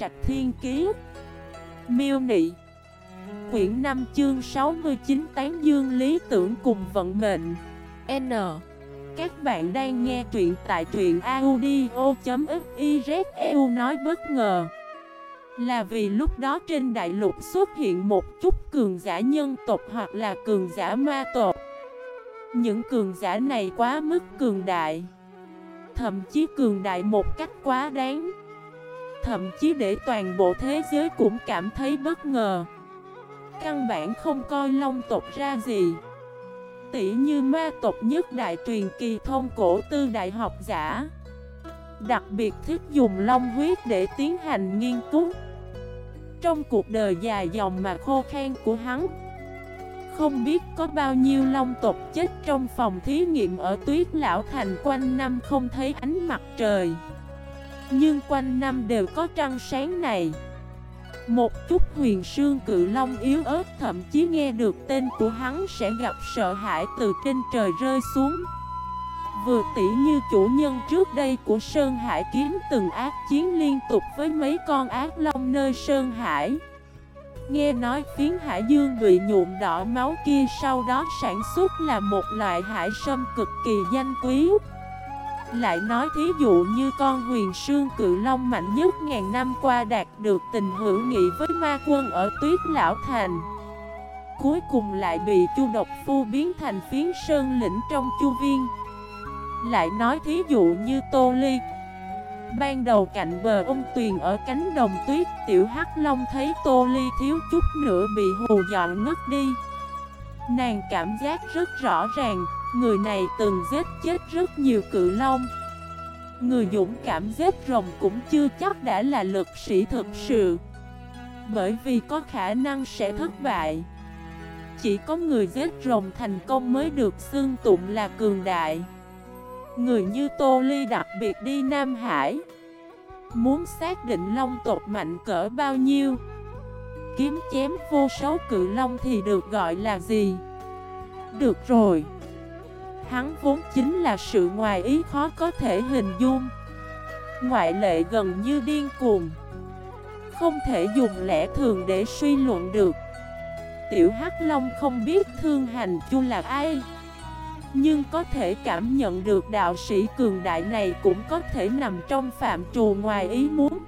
Trạch Thiên Kiế Miêu Nị. Quyển 5 chương 69 Tán Dương Lý Tưởng cùng Vận Mệnh. N. Các bạn đang nghe truyện tại truyện audio.xyzeu nói bất ngờ. Là vì lúc đó trên đại lục xuất hiện một chút cường giả nhân tộc hoặc là cường giả ma tộc. Những cường giả này quá mức cường đại. Thậm chí cường đại một cách quá đáng. Thậm chí để toàn bộ thế giới cũng cảm thấy bất ngờ. Căn bản không coi long tộc ra gì. Tỷ như ma tộc nhất đại truyền kỳ thông cổ tư đại học giả. Đặc biệt thích dùng long huyết để tiến hành nghiên cứu. Trong cuộc đời dài dòng mà khô khan của hắn, Không biết có bao nhiêu long tộc chết trong phòng thí nghiệm ở tuyết lão thành quanh năm không thấy ánh mặt trời. Nhưng quanh năm đều có trăng sáng này. Một chút huyền sương cự long yếu ớt thậm chí nghe được tên của hắn sẽ gặp sợ hãi từ trên trời rơi xuống. Vừa tỉ như chủ nhân trước đây của Sơn Hải kiếm từng ác chiến liên tục với mấy con ác long nơi Sơn Hải. Nghe nói phiến hải dương bị nhuộm đỏ máu kia sau đó sản xuất là một loại hải sâm cực kỳ danh quý lại nói thí dụ như con huyền sương cự long mạnh nhất ngàn năm qua đạt được tình hữu nghị với ma quân ở tuyết lão thành. Cuối cùng lại bị chu độc phu biến thành phiến sơn lĩnh trong chu viên. Lại nói thí dụ như tô ly. Ban đầu cạnh bờ ông tuyền ở cánh đồng tuyết, Tiểu Hắc Long thấy Tô Ly thiếu chút nữa bị hù dọn ngất đi. Nàng cảm giác rất rõ ràng. Người này từng giết chết rất nhiều cự long. Người dũng cảm giết rồng cũng chưa chắc đã là lực sĩ thực sự. Bởi vì có khả năng sẽ thất bại. Chỉ có người giết rồng thành công mới được xưng tụng là cường đại. Người như Tô Ly đặc biệt đi Nam Hải. Muốn xác định long tộc mạnh cỡ bao nhiêu? Kiếm chém vô số cự long thì được gọi là gì? Được rồi. Hắn vốn chính là sự ngoài ý khó có thể hình dung. Ngoại lệ gần như điên cuồng. Không thể dùng lẽ thường để suy luận được. Tiểu Hắc Long không biết Thương Hành Chu là ai. Nhưng có thể cảm nhận được đạo sĩ cường đại này cũng có thể nằm trong phạm trù ngoài ý muốn.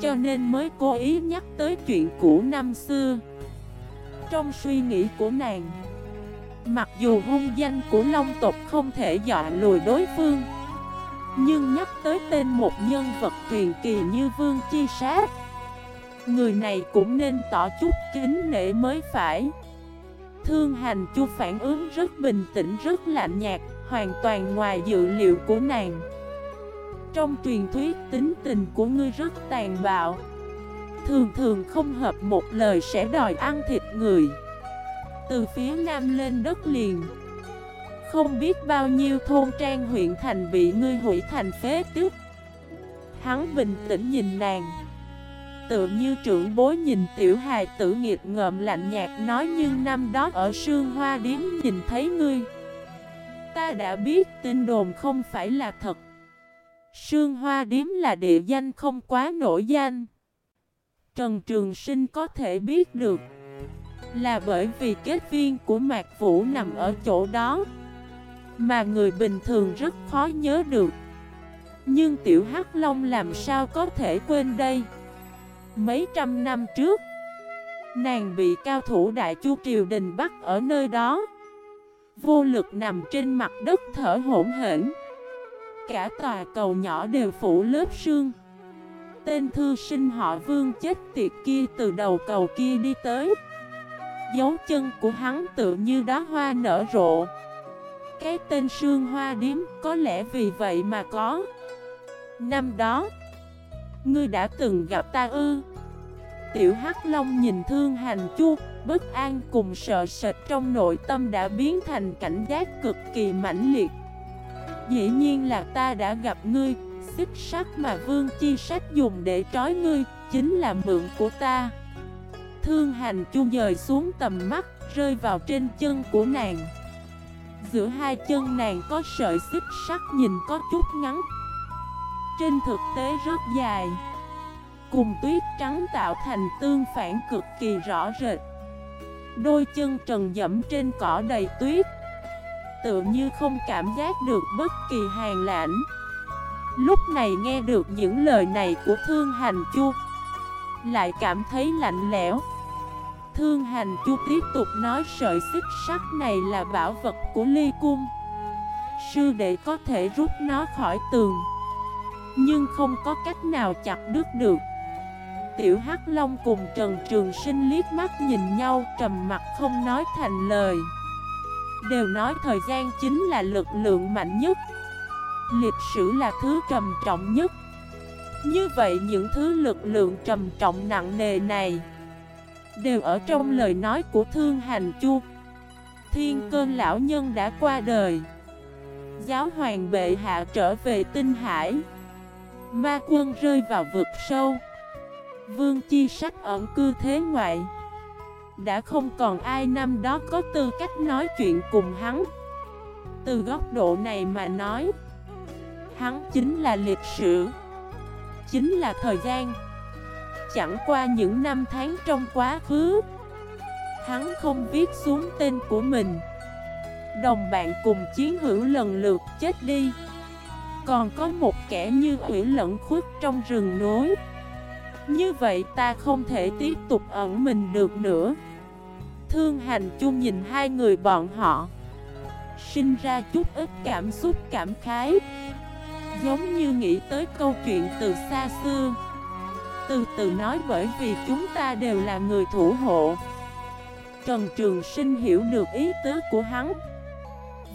Cho nên mới cố ý nhắc tới chuyện cũ năm xưa. Trong suy nghĩ của nàng Mặc dù hung danh của Long tộc không thể dọa lùi đối phương, Nhưng nhắc tới tên một nhân vật truyền kỳ như Vương Chi Sát, Người này cũng nên tỏ chút kính nể mới phải. Thương hành chu phản ứng rất bình tĩnh, rất lạnh nhạt, Hoàn toàn ngoài dự liệu của nàng. Trong truyền thuyết, tính tình của ngươi rất tàn bạo, Thường thường không hợp một lời sẽ đòi ăn thịt người từ phía nam lên đất liền. Không biết bao nhiêu thôn trang huyện thành bị ngươi hủy thành phế tích. Hắn bình tĩnh nhìn nàng. Tự như trưởng bối nhìn tiểu hài tử nghiệt ngợm lạnh nhạt nói như năm đó ở sương hoa điếm nhìn thấy ngươi. Ta đã biết tin đồn không phải là thật. Sương hoa điếm là địa danh không quá nổi danh. Trần Trường Sinh có thể biết được là bởi vì kết viên của Mạc Vũ nằm ở chỗ đó, Mà người bình thường rất khó nhớ được. Nhưng Tiểu Hắc Long làm sao có thể quên đây? Mấy trăm năm trước, Nàng bị cao thủ Đại Chu Triều Đình bắt ở nơi đó. Vô lực nằm trên mặt đất thở hỗn hển. Cả tòa cầu nhỏ đều phủ lớp sương. Tên thư sinh họ vương chết tiệt kia từ đầu cầu kia đi tới. Dấu chân của hắn tự như đóa hoa nở rộ. Cái tên Sương Hoa Điếm, có lẽ vì vậy mà có. Năm đó, Ngươi đã từng gặp ta ư? Tiểu Hắc Long nhìn Thương Hành Chu, Bất an cùng sợ sệt trong nội tâm đã biến thành cảnh giác cực kỳ mãnh liệt. Dĩ nhiên là ta đã gặp ngươi, Xích sắt mà Vương Chi Sách dùng để trói ngươi, Chính là mượn của ta. Thương hành chu dời xuống tầm mắt, Rơi vào trên chân của nàng. Giữa hai chân nàng có sợi xích sắt nhìn có chút ngắn. Trên thực tế rất dài. Cùng tuyết trắng tạo thành tương phản cực kỳ rõ rệt. Đôi chân trần dẫm trên cỏ đầy tuyết. Tựa như không cảm giác được bất kỳ hàng lãnh. Lúc này nghe được những lời này của Thương Hành Chu, Lại cảm thấy lạnh lẽo. Thương Hành, Chu tiếp tục nói sợi xích sắt này là bảo vật của Ly Cung. Sư đệ có thể rút nó khỏi tường, Nhưng không có cách nào chặt đứt được. Tiểu Hắc Long cùng Trần Trường Sinh liếc mắt nhìn nhau, trầm mặt không nói thành lời. Đều nói thời gian chính là lực lượng mạnh nhất. Lịch sử là thứ trầm trọng nhất. Như vậy những thứ lực lượng trầm trọng nặng nề này Đều ở trong lời nói của Thương Hành Chu. Thiên cơn lão nhân đã qua đời. Giáo hoàng bệ hạ trở về tinh hải. Ma quân rơi vào vực sâu. Vương Chi Sách ẩn cư thế ngoại. Đã không còn ai năm đó có tư cách nói chuyện cùng hắn. Từ góc độ này mà nói, Hắn chính là lịch sử, Chính là thời gian. Chẳng qua những năm tháng trong quá khứ. Hắn không viết xuống tên của mình. Đồng bạn cùng chiến hữu lần lượt chết đi. Còn có một kẻ như ủy lẫn khuất trong rừng núi. Như vậy ta không thể tiếp tục ẩn mình được nữa. Thương hành chung nhìn hai người bọn họ, Sinh ra chút ít cảm xúc cảm khái. Giống như nghĩ tới câu chuyện từ xa xưa. Từ từ nói bởi vì chúng ta đều là người thủ hộ. Trần Trường Sinh hiểu được ý tứ của hắn.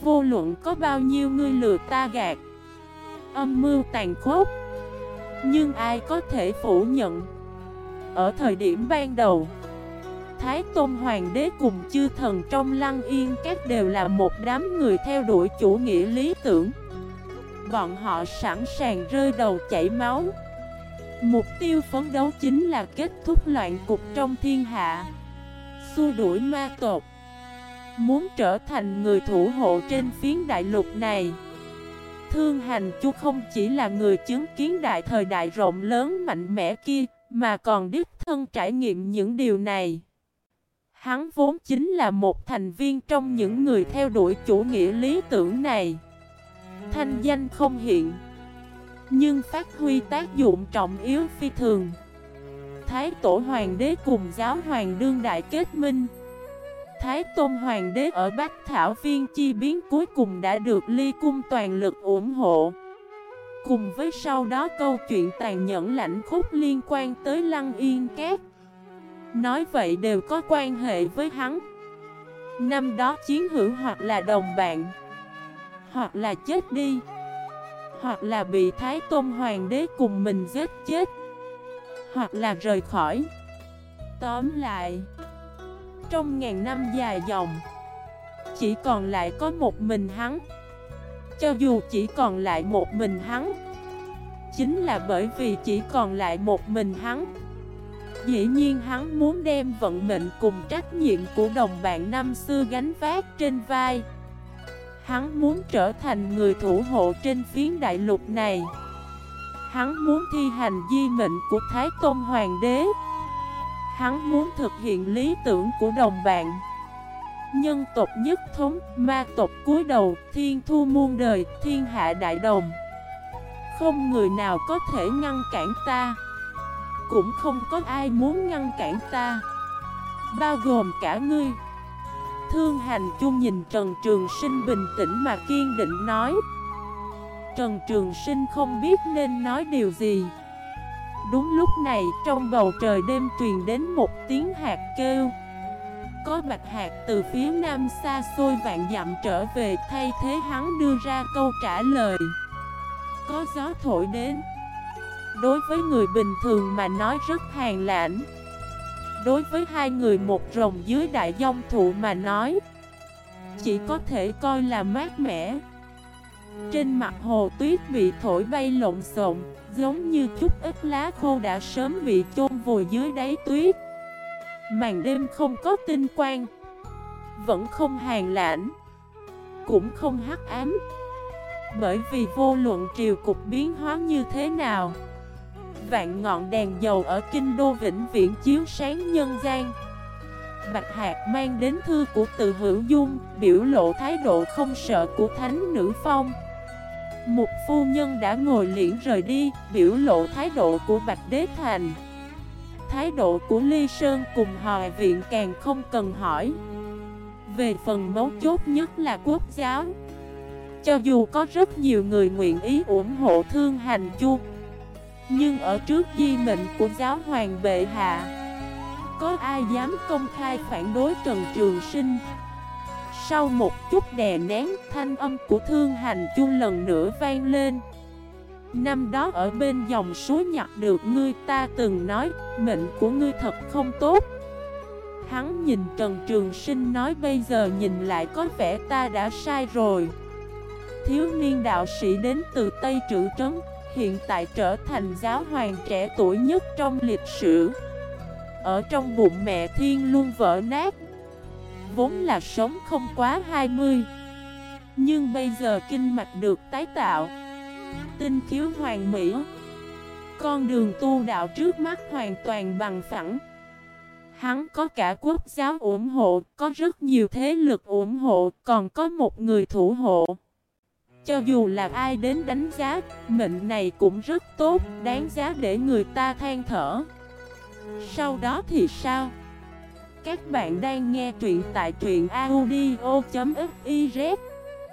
Vô luận có bao nhiêu người lừa ta gạt. Âm mưu tàn khốc. Nhưng ai có thể phủ nhận? Ở thời điểm ban đầu, Thái Tôn Hoàng đế cùng chư thần trong lăng yên các đều là một đám người theo đuổi chủ nghĩa lý tưởng. Bọn họ sẵn sàng rơi đầu chảy máu. Mục tiêu phấn đấu chính là kết thúc loạn cục trong thiên hạ. Xua đuổi ma tột Muốn trở thành người thủ hộ trên phiến đại lục này. Thương hành chu không chỉ là người chứng kiến đại thời đại rộng lớn mạnh mẽ kia, Mà còn đích thân trải nghiệm những điều này. Hắn vốn chính là một thành viên trong những người theo đuổi chủ nghĩa lý tưởng này. Thanh danh không hiện. Nhưng phát huy tác dụng trọng yếu phi thường. Thái tổ hoàng đế cùng giáo hoàng đương đại kết minh. Thái Tôn Hoàng đế ở Bắc Thảo Viên chi biến cuối cùng đã được ly cung toàn lực ủng hộ. Cùng với sau đó câu chuyện tàn nhẫn lạnh khúc liên quan tới Lăng Yên Cát Nói vậy đều có quan hệ với hắn. Năm đó chiến hữu hoặc là đồng bạn, Hoặc là chết đi. Hoặc là bị Thái Tôn Hoàng đế cùng mình giết chết, Hoặc là rời khỏi. Tóm lại, trong ngàn năm dài dòng, Chỉ còn lại có một mình hắn. Cho dù chỉ còn lại một mình hắn, Chính là bởi vì chỉ còn lại một mình hắn, Dĩ nhiên hắn muốn đem vận mệnh cùng trách nhiệm của đồng bạn năm xưa gánh vác trên vai. Hắn muốn trở thành người thủ hộ trên phiến đại lục này. Hắn muốn thi hành di mệnh của Thái Tôn Hoàng đế. Hắn muốn thực hiện lý tưởng của đồng bạn. Nhân tộc nhất thống, ma tộc cuối đầu, thiên thu muôn đời, thiên hạ đại đồng. Không người nào có thể ngăn cản ta. Cũng không có ai muốn ngăn cản ta. Bao gồm cả ngươi. Thương hành chung nhìn Trần Trường Sinh bình tĩnh mà kiên định nói. Trần Trường Sinh không biết nên nói điều gì. Đúng lúc này, trong bầu trời đêm truyền đến một tiếng hạt kêu. Có bạch hạt từ phía nam xa xôi vạn dặm trở về, thay thế hắn đưa ra câu trả lời. Có gió thổi đến. Đối với người bình thường mà nói rất hàng lãnh Đối với hai người một rồng dưới đại dông thụ mà nói, Chỉ có thể coi là mát mẻ. Trên mặt hồ tuyết bị thổi bay lộn xộn, Giống như chút ít lá khô đã sớm bị chôn vùi dưới đáy tuyết. Màn đêm không có tinh quang, Vẫn không hàng lãnh, Cũng không hắc ám. Bởi vì vô luận triều cục biến hóa như thế nào Vạn ngọn đèn dầu ở kinh đô vĩnh viễn chiếu sáng nhân gian. Bạch Hạc mang đến thư của từ hữu dung, Biểu lộ thái độ không sợ của thánh nữ phong. Một phu nhân đã ngồi liễn rời đi, Biểu lộ thái độ của Bạch Đế Thành. Thái độ của Ly Sơn cùng hòa viện càng không cần hỏi. Về phần mấu chốt nhất là quốc giáo. Cho dù có rất nhiều người nguyện ý ủng hộ thương hành chu nhưng ở trước di mệnh của giáo hoàng bệ hạ, Có ai dám công khai phản đối Trần Trường Sinh? Sau một chút đè nén, thanh âm của thương hành chu lần nữa vang lên. Năm đó ở bên dòng suối nhặt được, ngươi ta từng nói, Mệnh của ngươi thật không tốt. Hắn nhìn Trần Trường Sinh nói, bây giờ nhìn lại có vẻ ta đã sai rồi. Thiếu niên đạo sĩ đến từ Tây Trữ Trấn Hiện tại trở thành giáo hoàng trẻ tuổi nhất trong lịch sử. Ở trong bụng mẹ thiên luôn vỡ nát. Vốn là sống không quá 20 Nhưng bây giờ kinh mạch được tái tạo. Tinh khiếu hoàng mỹ. Con đường tu đạo trước mắt hoàn toàn bằng phẳng. Hắn có cả quốc giáo ủng hộ, có rất nhiều thế lực ủng hộ, còn có một người thủ hộ. Cho dù là ai đến đánh giá, mệnh này cũng rất tốt, đáng giá để người ta than thở. Sau đó thì sao? Các bạn đang nghe truyện tại truyện audio.fif